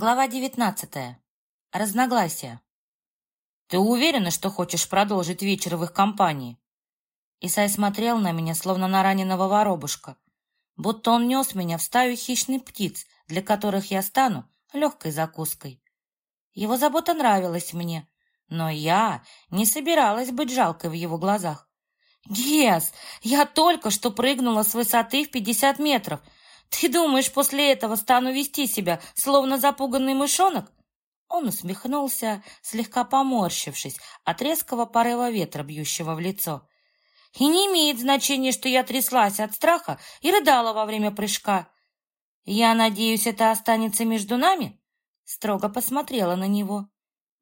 Глава девятнадцатая. Разногласия. «Ты уверена, что хочешь продолжить вечер в их компании?» Исай смотрел на меня, словно на раненого воробушка, будто он нес меня в стаю хищных птиц, для которых я стану легкой закуской. Его забота нравилась мне, но я не собиралась быть жалкой в его глазах. «Гес, я только что прыгнула с высоты в пятьдесят метров. Ты думаешь, после этого стану вести себя, словно запуганный мышонок?» Он усмехнулся, слегка поморщившись от резкого порыва ветра, бьющего в лицо. «И не имеет значения, что я тряслась от страха и рыдала во время прыжка. Я надеюсь, это останется между нами?» Строго посмотрела на него.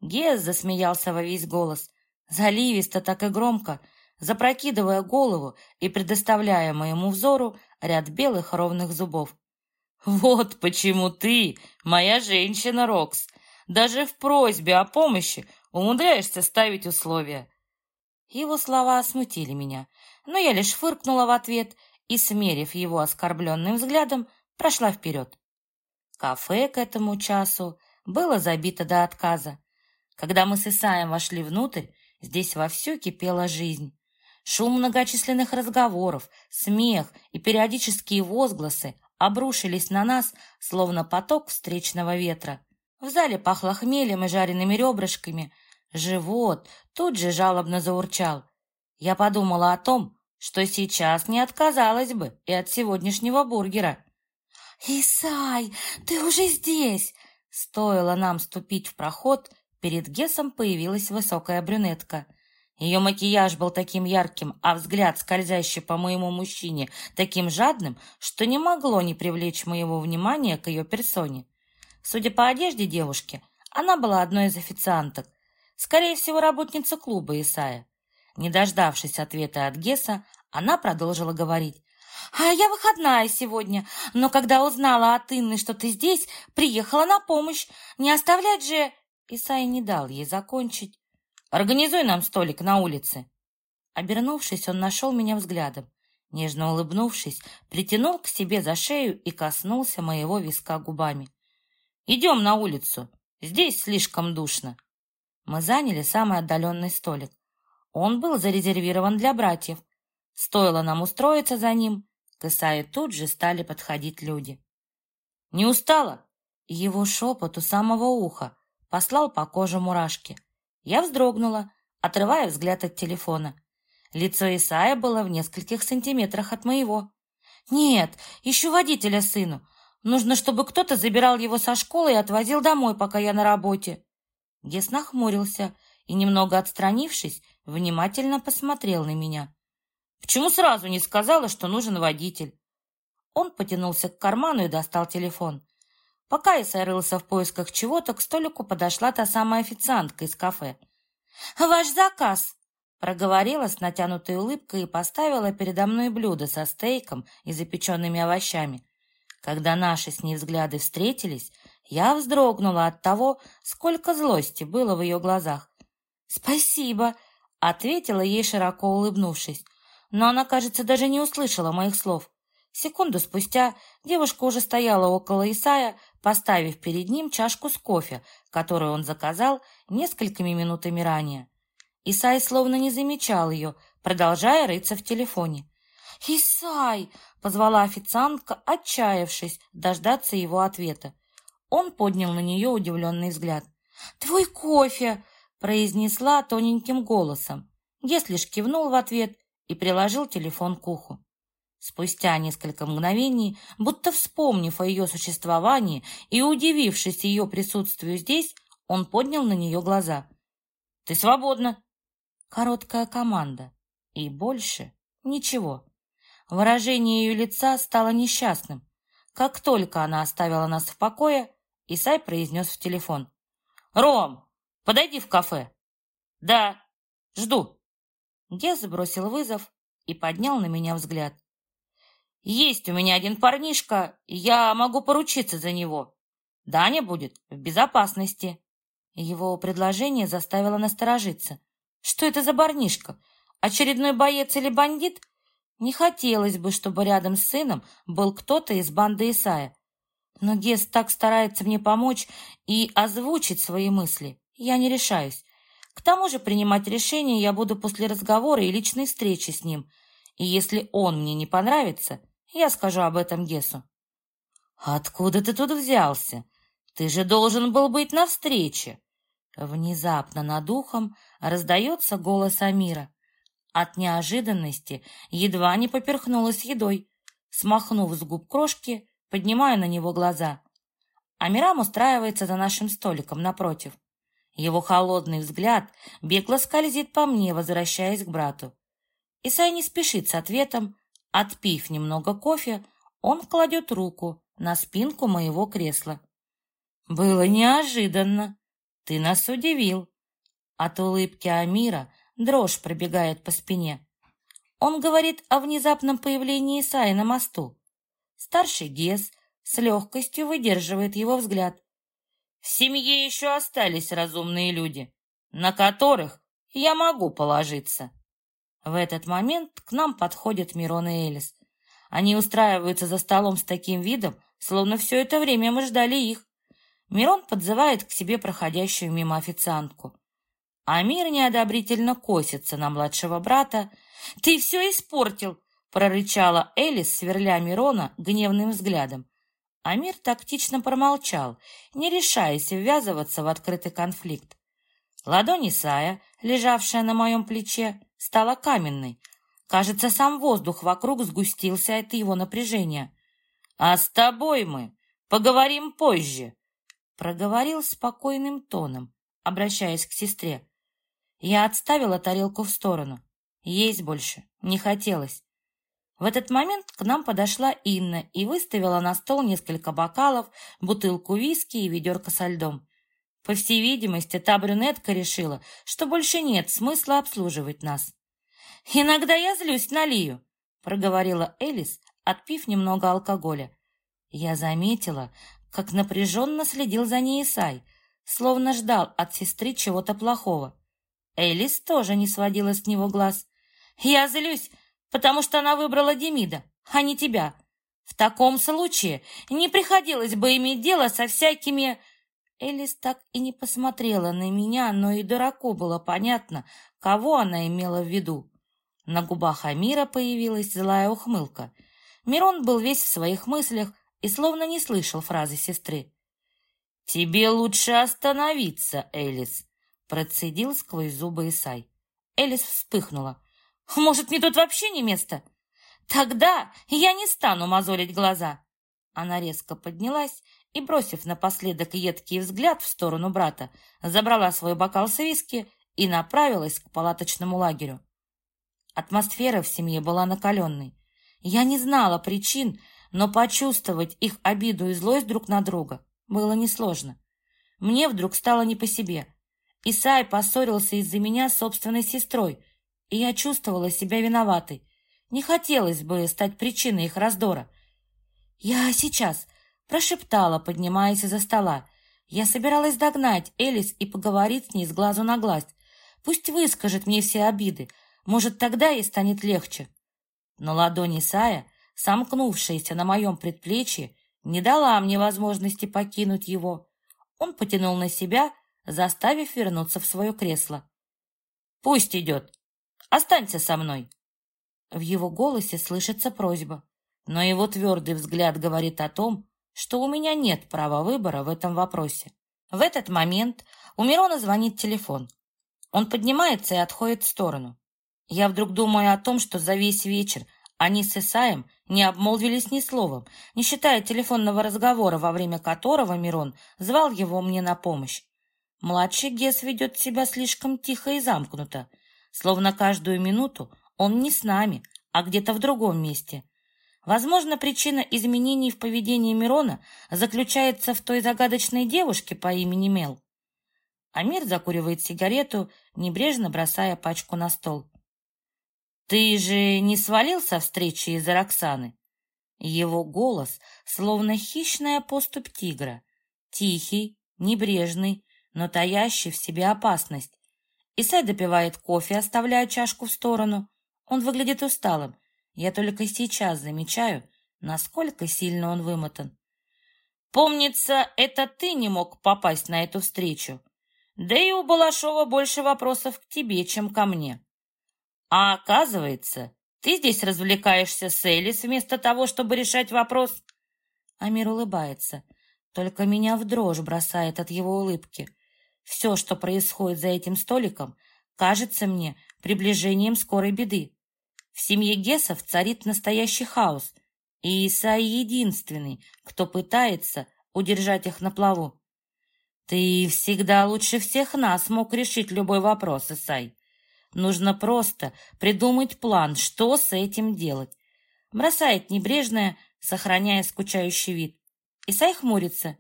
Гез засмеялся во весь голос, заливисто так и громко, запрокидывая голову и предоставляя моему взору ряд белых ровных зубов. «Вот почему ты, моя женщина, Рокс, даже в просьбе о помощи умудряешься ставить условия». Его слова смутили меня, но я лишь фыркнула в ответ и, смерив его оскорбленным взглядом, прошла вперед. Кафе к этому часу было забито до отказа. Когда мы с Исаем вошли внутрь, здесь вовсю кипела жизнь. Шум многочисленных разговоров, смех и периодические возгласы обрушились на нас, словно поток встречного ветра. В зале пахло хмелем и жареными ребрышками. Живот тут же жалобно заурчал. Я подумала о том, что сейчас не отказалась бы и от сегодняшнего бургера. «Исай, ты уже здесь!» Стоило нам ступить в проход, перед Гесом появилась высокая брюнетка. Ее макияж был таким ярким, а взгляд, скользящий по моему мужчине, таким жадным, что не могло не привлечь моего внимания к ее персоне. Судя по одежде девушки, она была одной из официанток, скорее всего, работница клуба Исая. Не дождавшись ответа от Геса, она продолжила говорить. «А я выходная сегодня, но когда узнала от Инны, что ты здесь, приехала на помощь. Не оставлять же...» Исай не дал ей закончить. Организуй нам столик на улице!» Обернувшись, он нашел меня взглядом. Нежно улыбнувшись, притянул к себе за шею и коснулся моего виска губами. «Идем на улицу. Здесь слишком душно». Мы заняли самый отдаленный столик. Он был зарезервирован для братьев. Стоило нам устроиться за ним, к Исае тут же стали подходить люди. «Не устала?» Его шепот у самого уха послал по коже мурашки. Я вздрогнула, отрывая взгляд от телефона. Лицо Исая было в нескольких сантиметрах от моего. «Нет, ищу водителя сыну. Нужно, чтобы кто-то забирал его со школы и отвозил домой, пока я на работе». Гес нахмурился и, немного отстранившись, внимательно посмотрел на меня. «Почему сразу не сказала, что нужен водитель?» Он потянулся к карману и достал телефон. Пока я рылся в поисках чего-то, к столику подошла та самая официантка из кафе. «Ваш заказ!» Проговорила с натянутой улыбкой и поставила передо мной блюдо со стейком и запеченными овощами. Когда наши с ней взгляды встретились, я вздрогнула от того, сколько злости было в ее глазах. «Спасибо!» — ответила ей, широко улыбнувшись. Но она, кажется, даже не услышала моих слов. Секунду спустя девушка уже стояла около Исая, поставив перед ним чашку с кофе, которую он заказал несколькими минутами ранее. Исай словно не замечал ее, продолжая рыться в телефоне. «Исай!» — позвала официантка, отчаявшись дождаться его ответа. Он поднял на нее удивленный взгляд. «Твой кофе!» — произнесла тоненьким голосом. Гес лишь кивнул в ответ и приложил телефон к уху. Спустя несколько мгновений, будто вспомнив о ее существовании и удивившись ее присутствию здесь, он поднял на нее глаза. «Ты свободна!» Короткая команда. И больше ничего. Выражение ее лица стало несчастным. Как только она оставила нас в покое, Исай произнес в телефон. «Ром, подойди в кафе». «Да, жду». Гез бросил вызов и поднял на меня взгляд. Есть у меня один парнишка, я могу поручиться за него. Даня будет в безопасности. Его предложение заставило насторожиться. Что это за парнишка? Очередной боец или бандит? Не хотелось бы, чтобы рядом с сыном был кто-то из банды Исая. Но Гес так старается мне помочь и озвучить свои мысли. Я не решаюсь. К тому же принимать решение я буду после разговора и личной встречи с ним. И если он мне не понравится, я скажу об этом Гесу. «Откуда ты тут взялся? Ты же должен был быть на встрече!» Внезапно над ухом раздается голос Амира. От неожиданности едва не поперхнулась едой. Смахнув с губ крошки, поднимаю на него глаза. Амирам устраивается за нашим столиком напротив. Его холодный взгляд бегло скользит по мне, возвращаясь к брату. Исай не спешит с ответом. Отпив немного кофе, он кладет руку на спинку моего кресла. «Было неожиданно. Ты нас удивил». От улыбки Амира дрожь пробегает по спине. Он говорит о внезапном появлении Исаи на мосту. Старший Гес с легкостью выдерживает его взгляд. В семье еще остались разумные люди, на которых я могу положиться. В этот момент к нам подходят Мирон и Элис. Они устраиваются за столом с таким видом, словно все это время мы ждали их. Мирон подзывает к себе проходящую мимо официантку. Амир неодобрительно косится на младшего брата. «Ты все испортил!» — прорычала Элис, сверля Мирона гневным взглядом. Амир тактично промолчал, не решаясь ввязываться в открытый конфликт. Ладонь Исая, лежавшая на моем плече, стала каменной. Кажется, сам воздух вокруг сгустился от его напряжения. «А с тобой мы поговорим позже», — проговорил спокойным тоном, обращаясь к сестре. Я отставила тарелку в сторону. Есть больше не хотелось. В этот момент к нам подошла Инна и выставила на стол несколько бокалов, бутылку виски и ведерко со льдом. По всей видимости, та брюнетка решила, что больше нет смысла обслуживать нас. «Иногда я злюсь на Лию», — проговорила Элис, отпив немного алкоголя. Я заметила, как напряженно следил за ней Исай, словно ждал от сестры чего-то плохого. Элис тоже не сводила с него глаз. «Я злюсь, потому что она выбрала Демида, а не тебя. В таком случае не приходилось бы иметь дело со всякими...» Элис так и не посмотрела на меня, но и дураку было понятно, кого она имела в виду. На губах Амира появилась злая ухмылка. Мирон был весь в своих мыслях и словно не слышал фразы сестры. «Тебе лучше остановиться, Элис», — процедил сквозь зубы Исай. Элис вспыхнула. Может, мне тут вообще не место? Тогда я не стану мозолить глаза. Она резко поднялась и, бросив напоследок едкий взгляд в сторону брата, забрала свой бокал с виски и направилась к палаточному лагерю. Атмосфера в семье была накаленной. Я не знала причин, но почувствовать их обиду и злость друг на друга было несложно. Мне вдруг стало не по себе. Исай поссорился из-за меня с собственной сестрой, и я чувствовала себя виноватой. Не хотелось бы стать причиной их раздора. «Я сейчас», — прошептала, поднимаясь из-за стола. Я собиралась догнать Элис и поговорить с ней с глазу на глаз. Пусть выскажет мне все обиды. Может, тогда ей станет легче. Но ладонь Исая, сомкнувшаяся на моем предплечье, не дала мне возможности покинуть его. Он потянул на себя, заставив вернуться в свое кресло. «Пусть идет», Останься со мной!» В его голосе слышится просьба, но его твердый взгляд говорит о том, что у меня нет права выбора в этом вопросе. В этот момент у Мирона звонит телефон. Он поднимается и отходит в сторону. Я вдруг думаю о том, что за весь вечер они с Исаем не обмолвились ни словом, не считая телефонного разговора, во время которого Мирон звал его мне на помощь. Младший Гес ведет себя слишком тихо и замкнуто, Словно каждую минуту он не с нами, а где-то в другом месте. Возможно, причина изменений в поведении Мирона заключается в той загадочной девушке по имени Мел. Амир закуривает сигарету, небрежно бросая пачку на стол. «Ты же не свалил со встречи из-за Роксаны?» Его голос словно хищная поступь тигра. Тихий, небрежный, но таящий в себе опасность. Исай допивает кофе, оставляя чашку в сторону. Он выглядит усталым. Я только сейчас замечаю, насколько сильно он вымотан. Помнится, это ты не мог попасть на эту встречу. Да и у Балашова больше вопросов к тебе, чем ко мне. А оказывается, ты здесь развлекаешься с Элис вместо того, чтобы решать вопрос. Амир улыбается. Только меня в дрожь бросает от его улыбки. Все, что происходит за этим столиком, кажется мне приближением скорой беды. В семье Гесов царит настоящий хаос, и Исай единственный, кто пытается удержать их на плаву. Ты всегда лучше всех нас мог решить любой вопрос, Исай. Нужно просто придумать план, что с этим делать. Бросает небрежное, сохраняя скучающий вид. Исай хмурится.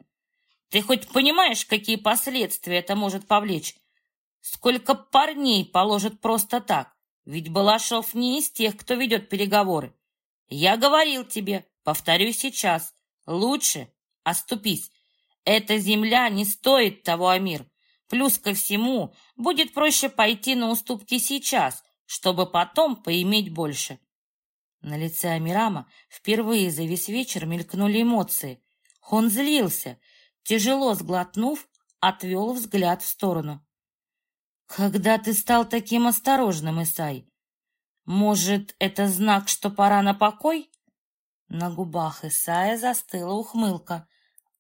Ты хоть понимаешь, какие последствия это может повлечь? Сколько парней положат просто так? Ведь Балашов не из тех, кто ведет переговоры. Я говорил тебе, повторю сейчас, лучше оступись. Эта земля не стоит того, Амир. Плюс ко всему, будет проще пойти на уступки сейчас, чтобы потом поиметь больше. На лице Амирама впервые за весь вечер мелькнули эмоции. Он злился, тяжело сглотнув, отвел взгляд в сторону. «Когда ты стал таким осторожным, Исай? Может, это знак, что пора на покой?» На губах Исая застыла ухмылка.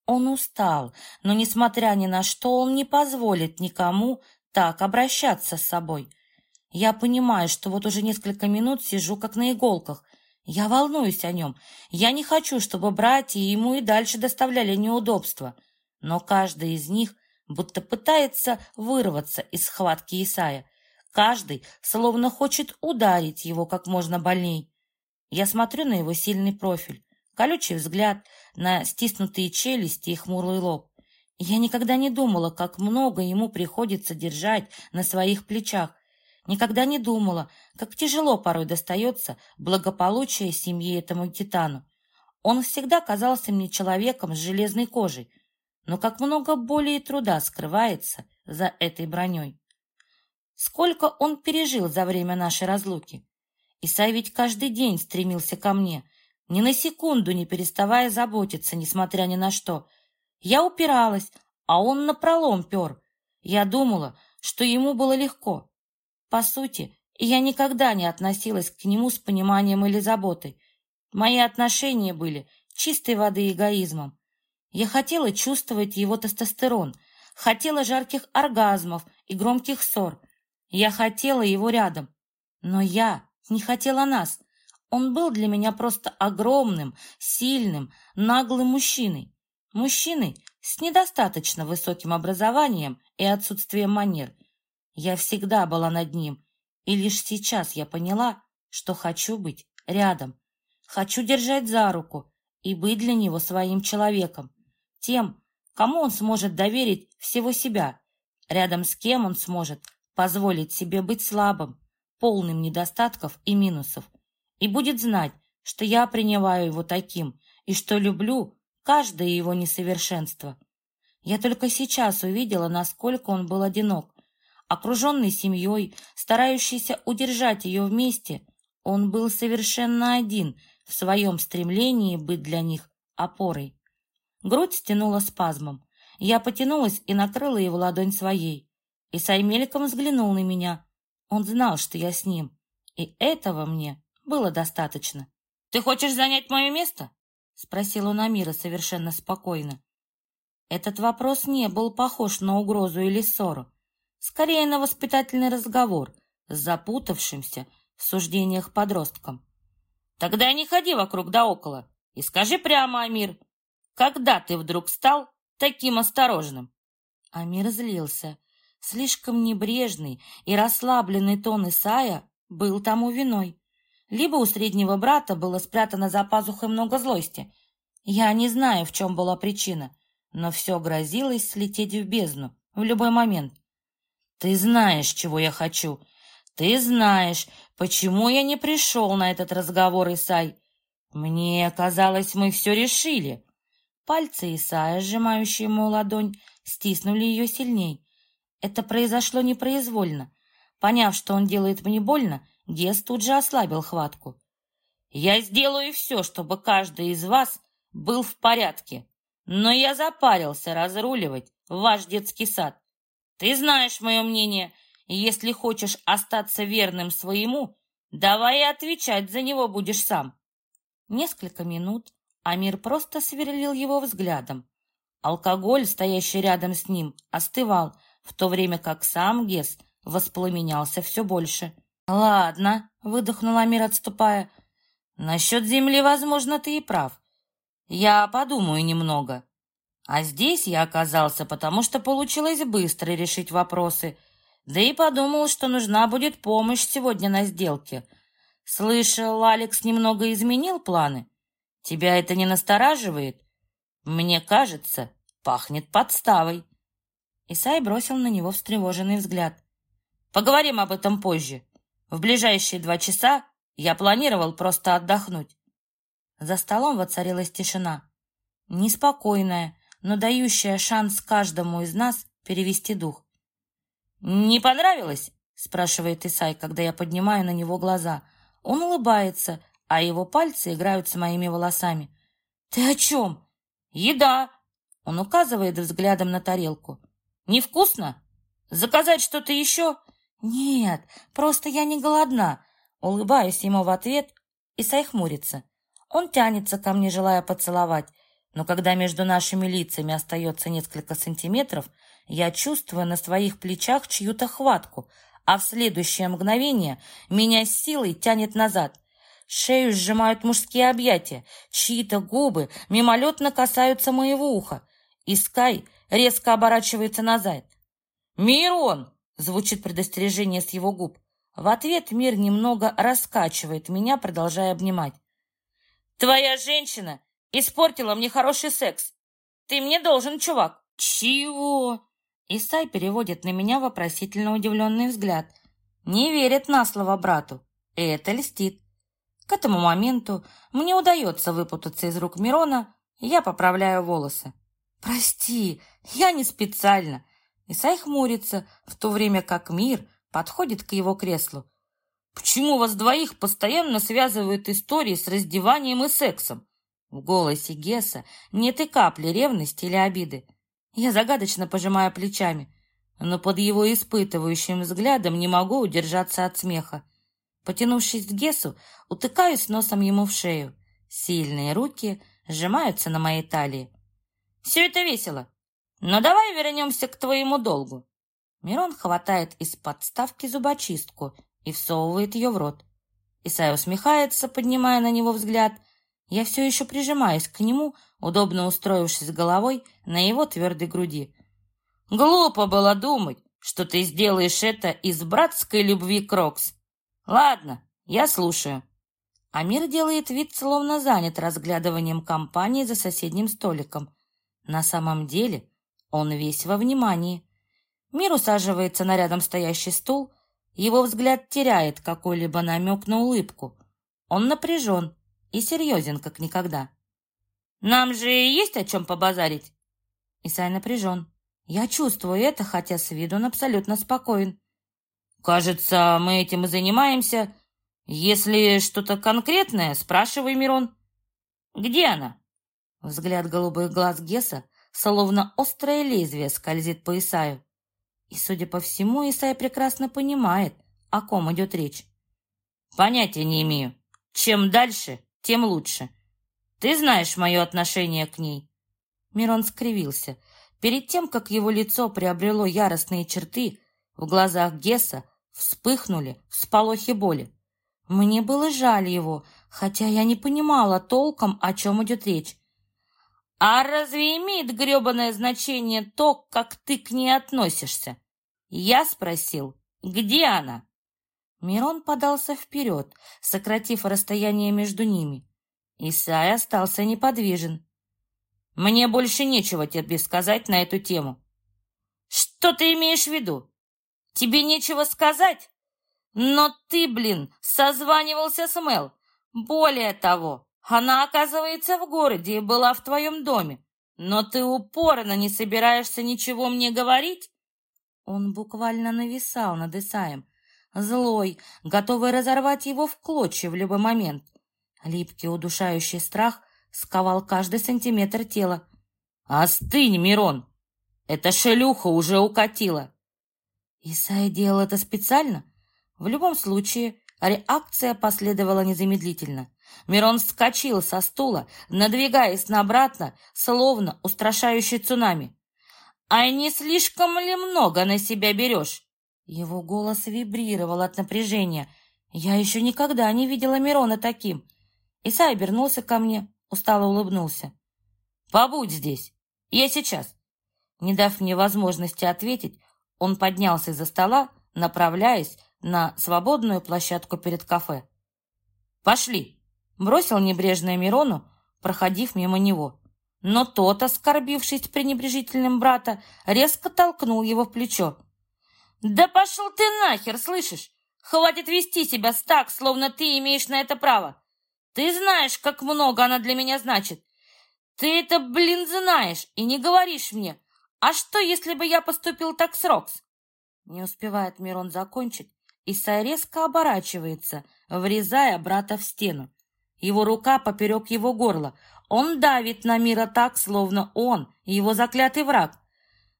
Он устал, но, несмотря ни на что, он не позволит никому так обращаться с собой. Я понимаю, что вот уже несколько минут сижу как на иголках. Я волнуюсь о нем. Я не хочу, чтобы братья ему и дальше доставляли неудобства. Но каждый из них будто пытается вырваться из схватки Исая. Каждый словно хочет ударить его как можно больней. Я смотрю на его сильный профиль, колючий взгляд, на стиснутые челюсти и хмурый лоб. Я никогда не думала, как много ему приходится держать на своих плечах. Никогда не думала, как тяжело порой достается благополучие семьи этому титану. Он всегда казался мне человеком с железной кожей, но как много боли и труда скрывается за этой броней. Сколько он пережил за время нашей разлуки. Исай ведь каждый день стремился ко мне, ни на секунду не переставая заботиться, несмотря ни на что. Я упиралась, а он напролом пер. Я думала, что ему было легко. По сути, я никогда не относилась к нему с пониманием или заботой. Мои отношения были чистой воды эгоизмом. Я хотела чувствовать его тестостерон, хотела жарких оргазмов и громких ссор. Я хотела его рядом. Но я не хотела нас. Он был для меня просто огромным, сильным, наглым мужчиной. Мужчиной с недостаточно высоким образованием и отсутствием манер. Я всегда была над ним, и лишь сейчас я поняла, что хочу быть рядом. Хочу держать за руку и быть для него своим человеком тем, кому он сможет доверить всего себя, рядом с кем он сможет позволить себе быть слабым, полным недостатков и минусов, и будет знать, что я принимаю его таким и что люблю каждое его несовершенство. Я только сейчас увидела, насколько он был одинок. Окруженный семьей, старающийся удержать ее вместе, он был совершенно один в своем стремлении быть для них опорой. Грудь стянула спазмом. Я потянулась и накрыла его ладонь своей. И Саймеликом взглянул на меня. Он знал, что я с ним. И этого мне было достаточно. «Ты хочешь занять мое место?» Спросил он Амира совершенно спокойно. Этот вопрос не был похож на угрозу или ссору. Скорее на воспитательный разговор с запутавшимся в суждениях подростком. «Тогда не ходи вокруг да около и скажи прямо, Амир, когда ты вдруг стал таким осторожным?» Амир злился. Слишком небрежный и расслабленный тон Исая был тому виной. Либо у среднего брата было спрятано за пазухой много злости. Я не знаю, в чем была причина, но все грозилось слететь в бездну в любой момент. «Ты знаешь, чего я хочу. Ты знаешь, почему я не пришел на этот разговор, Исай. Мне казалось, мы все решили. Пальцы Исая, сжимающие мою ладонь, стиснули ее сильней. Это произошло непроизвольно. Поняв, что он делает мне больно, Гес тут же ослабил хватку. «Я сделаю все, чтобы каждый из вас был в порядке. но я запарился разруливать ваш детский сад. Ты знаешь мое мнение, если хочешь остаться верным своему, давай и отвечать за него будешь сам. Несколько минут Амир просто сверлил его взглядом. Алкоголь, стоящий рядом с ним, остывал, в то время как сам Гес воспламенялся все больше. «Ладно», — выдохнул Амир, отступая, — «насчет земли, возможно, ты и прав. Я подумаю немного. А здесь я оказался, потому что получилось быстро решить вопросы, да и подумал, что нужна будет помощь сегодня на сделке. Слышал, Алекс немного изменил планы. Тебя это не настораживает? Мне кажется, пахнет подставой. Исай бросил на него встревоженный взгляд. Поговорим об этом позже. В ближайшие два часа я планировал просто отдохнуть. За столом воцарилась тишина. Неспокойная, но дающая шанс каждому из нас перевести дух. «Не понравилось?» — спрашивает Исай, когда я поднимаю на него глаза. Он улыбается, а его пальцы играют с моими волосами. «Ты о чем?» «Еда!» Он указывает взглядом на тарелку. «Невкусно? Заказать что-то еще?» «Нет, просто я не голодна». Улыбаюсь ему в ответ, Исай хмурится. Он тянется ко мне, желая поцеловать, но когда между нашими лицами остается несколько сантиметров, я чувствую на своих плечах чью-то хватку, а в следующее мгновение меня с силой тянет назад. Шею сжимают мужские объятия, чьи-то губы мимолетно касаются моего уха, и Скай резко оборачивается назад. «Мирон!» — звучит предостережение с его губ. В ответ мир немного раскачивает меня, продолжая обнимать. «Твоя женщина испортила мне хороший секс. Ты мне должен, чувак». «Чего?» Исай переводит на меня вопросительно удивленный взгляд. Не верит на слово брату. Это льстит. К этому моменту мне удается выпутаться из рук Мирона, и я поправляю волосы. «Прости, я не специально». Исай хмурится, в то время как Мир подходит к его креслу. «Почему вас двоих постоянно связывают истории с раздеванием и сексом?» В голосе Гесса нет и капли ревности или обиды. Я загадочно пожимаю плечами, но под его испытывающим взглядом не могу удержаться от смеха. Потянувшись к Гесу, утыкаюсь носом ему в шею. Сильные руки сжимаются на моей талии. «Все это весело, но давай вернемся к твоему долгу». Мирон хватает из подставки зубочистку и всовывает ее в рот. Исай усмехается, поднимая на него взгляд. Я все еще прижимаюсь к нему, удобно устроившись головой на его твердой груди. «Глупо было думать, что ты сделаешь это из братской любви, Крокс. Ладно, я слушаю. Амир делает вид, словно занят разглядыванием компании за соседним столиком. На самом деле он весь во внимании. Амир усаживается на рядом стоящий стул, его взгляд теряет какой-либо намек на улыбку. Он напряжен и серьезен, как никогда. «Нам же есть о чем побазарить?» Исай напряжен. Я чувствую это, хотя с виду он абсолютно спокоен. «Кажется, мы этим и занимаемся. Если что-то конкретное, спрашивай, Мирон». «Где она?» Взгляд голубых глаз Геса, словно острое лезвие, скользит по Исаю. И, судя по всему, Исай прекрасно понимает, о ком идет речь. «Понятия не имею. Чем дальше, тем лучше. Ты знаешь мое отношение к ней». Мирон скривился. Перед тем, как его лицо приобрело яростные черты, в глазах Геса вспыхнули всполохи боли. Мне было жаль его, хотя я не понимала толком, о чем идет речь. «А разве имеет гребаное значение то, как ты к ней относишься?» Я спросил, где она? Мирон подался вперед, сократив расстояние между ними. Исай остался неподвижен. «Мне больше нечего тебе сказать на эту тему». «Что ты имеешь в виду? Тебе нечего сказать? Но ты, блин, созванивался с Мел. Более того, она оказывается в городе и была в твоем доме. Но ты упорно не собираешься ничего мне говорить? Он буквально нависал над Исаем, злой, готовый разорвать его в клочья в любой момент. Липкий удушающий страх сковал каждый сантиметр тела. «Остынь, Мирон! Эта шелюха уже укатила!» Исай делал это специально? В любом случае, реакция последовала незамедлительно. Мирон вскочил со стула, надвигаясь на обратно, словно устрашающий цунами. «А не слишком ли много на себя берешь?» Его голос вибрировал от напряжения. Я еще никогда не видела Мирона таким. Исай обернулся ко мне, устало улыбнулся. «Побудь здесь. Я сейчас». Не дав мне возможности ответить, он поднялся из-за стола, направляясь на свободную площадку перед кафе. «Пошли!» — бросил небрежное Мирону, проходив мимо него. Но тот, оскорбившись пренебрежительным брата, резко толкнул его в плечо. «Да пошел ты нахер, слышишь? Хватит вести себя так, словно ты имеешь на это право. Ты знаешь, как много она для меня значит. Ты это, блин, знаешь и не говоришь мне. А что, если бы я поступил так с Рокс?» Не успевает Мирон закончить, Исай резко оборачивается, врезая брата в стену. Его рука поперек его горла. Он давит на Мира так, словно он его заклятый враг.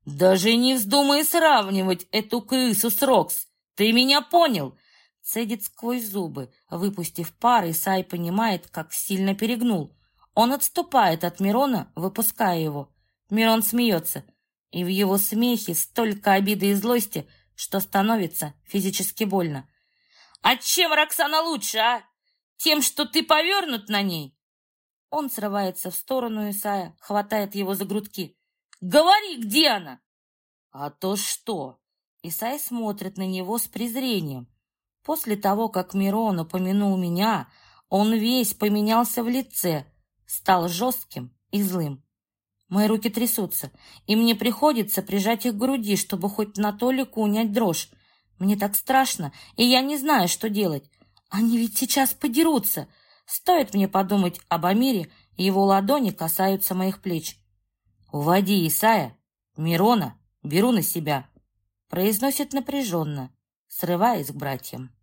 «Даже не вздумай сравнивать эту крысу с Рокс! Ты меня понял!» Цедит сквозь зубы. Выпустив пар, Исай понимает, как сильно перегнул. Он отступает от Мирона, выпуская его. Мирон смеется, и в его смехе столько обиды и злости, что становится физически больно. «А чем Роксана лучше, а? Тем, что ты повернут на ней?» Он срывается в сторону Исая, хватает его за грудки. «Говори, где она?» «А то что?» Исай смотрит на него с презрением. После того, как Мирон упомянул меня, он весь поменялся в лице, стал жестким и злым. Мои руки трясутся, и мне приходится прижать их к груди, чтобы хоть на толику унять дрожь. Мне так страшно, и я не знаю, что делать. Они ведь сейчас подерутся. Стоит мне подумать об Амире, его ладони касаются моих плеч. «Уводи Исая, Мирона беру на себя», — произносит напряженно, срываясь к братьям.